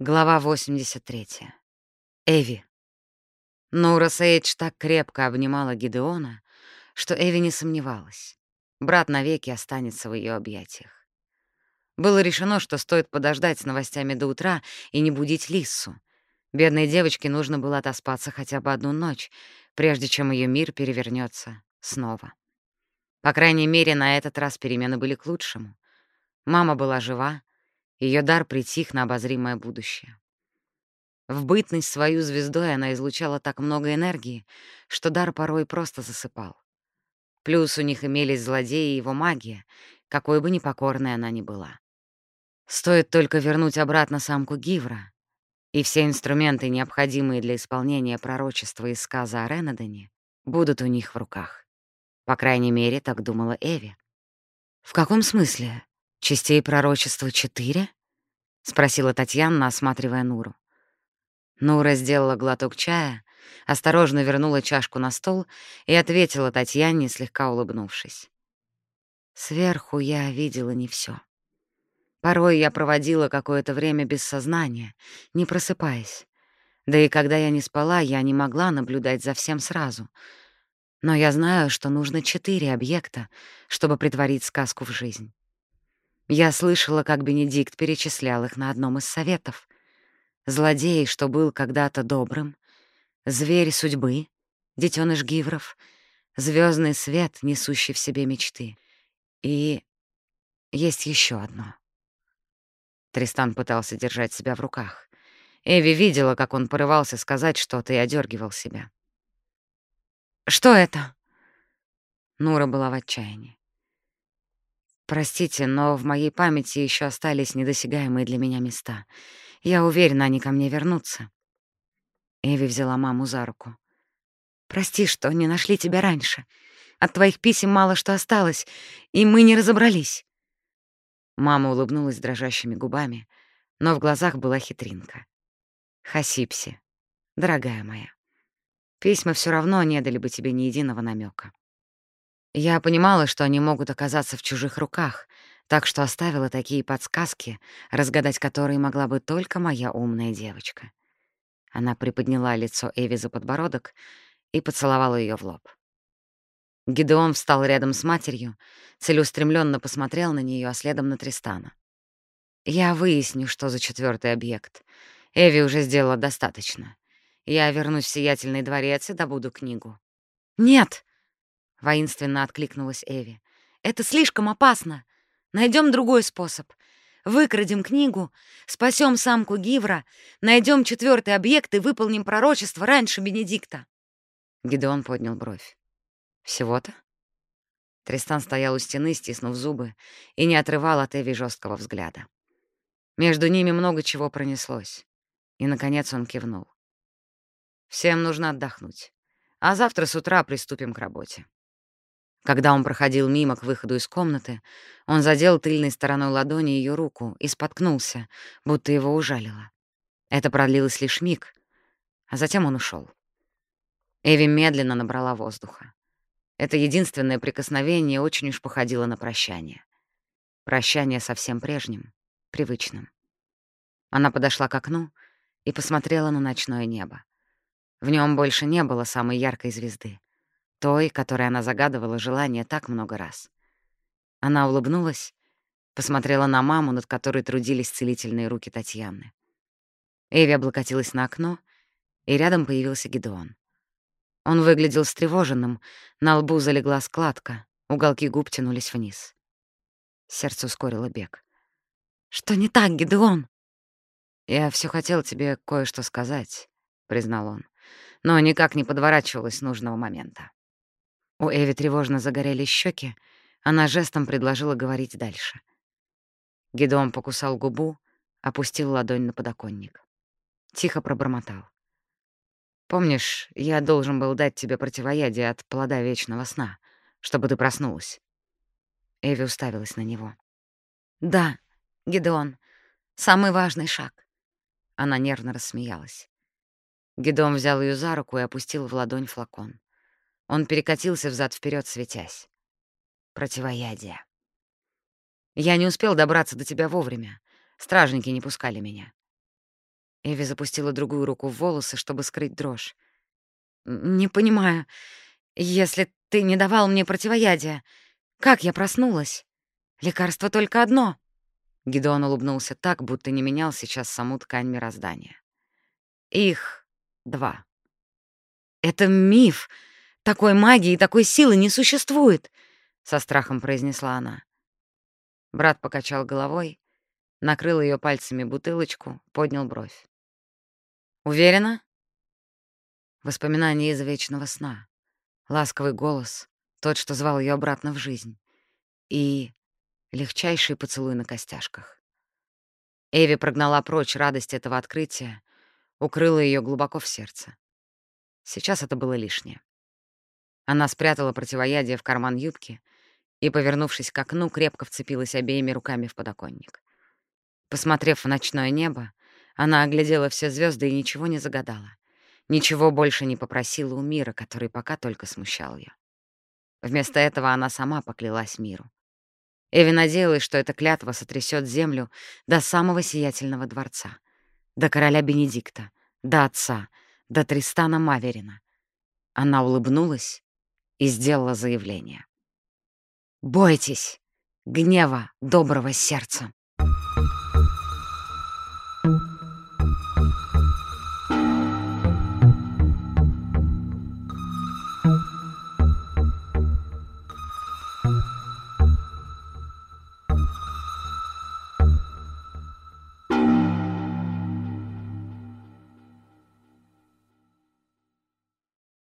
Глава 83. Эви. Нура Сейдж так крепко обнимала Гидеона, что Эви не сомневалась. Брат навеки останется в ее объятиях. Было решено, что стоит подождать с новостями до утра и не будить Лиссу. Бедной девочке нужно было отоспаться хотя бы одну ночь, прежде чем ее мир перевернется снова. По крайней мере, на этот раз перемены были к лучшему. Мама была жива, ее дар притих на обозримое будущее. В бытность свою звездой она излучала так много энергии, что дар порой просто засыпал. Плюс у них имелись злодеи и его магия, какой бы непокорной она ни была. Стоит только вернуть обратно самку Гивра, и все инструменты, необходимые для исполнения пророчества из сказа о Ренадоне, будут у них в руках. По крайней мере, так думала Эви. «В каком смысле? Частей пророчества четыре?» — спросила Татьяна, осматривая Нуру. Нура сделала глоток чая, осторожно вернула чашку на стол и ответила Татьяне, слегка улыбнувшись. «Сверху я видела не все. Порой я проводила какое-то время без сознания, не просыпаясь. Да и когда я не спала, я не могла наблюдать за всем сразу. Но я знаю, что нужно четыре объекта, чтобы притворить сказку в жизнь. Я слышала, как Бенедикт перечислял их на одном из советов. Злодей, что был когда-то добрым, зверь судьбы, детеныш Гивров, звездный свет, несущий в себе мечты. И есть еще одно. Тристан пытался держать себя в руках. Эви видела, как он порывался сказать что-то и одергивал себя. «Что это?» Нура была в отчаянии. Простите, но в моей памяти еще остались недосягаемые для меня места. Я уверена, они ко мне вернутся. Эви взяла маму за руку. «Прости, что не нашли тебя раньше. От твоих писем мало что осталось, и мы не разобрались». Мама улыбнулась дрожащими губами, но в глазах была хитринка. «Хасипси, дорогая моя, письма все равно не дали бы тебе ни единого намека. Я понимала, что они могут оказаться в чужих руках, так что оставила такие подсказки, разгадать которые могла бы только моя умная девочка. Она приподняла лицо Эви за подбородок и поцеловала ее в лоб. Гидеон встал рядом с матерью, целеустремленно посмотрел на нее, а следом на Тристана. «Я выясню, что за четвертый объект. Эви уже сделала достаточно. Я вернусь в Сиятельный дворец и добуду книгу». «Нет!» — воинственно откликнулась Эви. «Это слишком опасно. Найдем другой способ. Выкрадем книгу, спасем самку Гивра, найдем четвертый объект и выполним пророчество раньше Бенедикта». Гидеон поднял бровь. «Всего-то?» Тристан стоял у стены, стиснув зубы, и не отрывал от Эви жесткого взгляда. Между ними много чего пронеслось. И, наконец, он кивнул. «Всем нужно отдохнуть. А завтра с утра приступим к работе». Когда он проходил мимо к выходу из комнаты, он задел тыльной стороной ладони ее руку и споткнулся, будто его ужалило. Это продлилось лишь миг, а затем он ушел. Эви медленно набрала воздуха. Это единственное прикосновение очень уж походило на прощание. Прощание со всем прежним, привычным. Она подошла к окну и посмотрела на ночное небо. В нем больше не было самой яркой звезды той, которой она загадывала желание так много раз. Она улыбнулась, посмотрела на маму, над которой трудились целительные руки Татьяны. Эви облокотилась на окно, и рядом появился Гедеон. Он выглядел встревоженным, на лбу залегла складка, уголки губ тянулись вниз. Сердце ускорило бег. «Что не так, Гедеон?» «Я все хотел тебе кое-что сказать», — признал он, но никак не подворачивалось нужного момента. У Эви тревожно загорели щеки, она жестом предложила говорить дальше. Гидеон покусал губу, опустил ладонь на подоконник. Тихо пробормотал. «Помнишь, я должен был дать тебе противоядие от плода вечного сна, чтобы ты проснулась?» Эви уставилась на него. «Да, Гидеон, самый важный шаг». Она нервно рассмеялась. Гидеон взял ее за руку и опустил в ладонь флакон. Он перекатился взад вперед, светясь. Противоядие. Я не успел добраться до тебя вовремя. Стражники не пускали меня. Эви запустила другую руку в волосы, чтобы скрыть дрожь. «Не понимаю. Если ты не давал мне противоядия, как я проснулась? Лекарство только одно». Гидеон улыбнулся так, будто не менял сейчас саму ткань мироздания. «Их два». «Это миф. Такой магии и такой силы не существует», — со страхом произнесла она. Брат покачал головой, накрыл ее пальцами бутылочку, поднял бровь. «Уверена?» Воспоминания из вечного сна. Ласковый голос, тот, что звал ее обратно в жизнь. И легчайший поцелуй на костяшках. Эви прогнала прочь радость этого открытия, укрыла ее глубоко в сердце. Сейчас это было лишнее. Она спрятала противоядие в карман юбки и, повернувшись к окну, крепко вцепилась обеими руками в подоконник. Посмотрев в ночное небо, она оглядела все звезды и ничего не загадала. Ничего больше не попросила у мира, который пока только смущал ее. Вместо этого она сама поклялась миру. Эви надеялась, что эта клятва сотрясет землю до самого сиятельного дворца, до короля Бенедикта, до отца, до Тристана Маверина. Она улыбнулась и сделала заявление. «Бойтесь гнева доброго сердца!»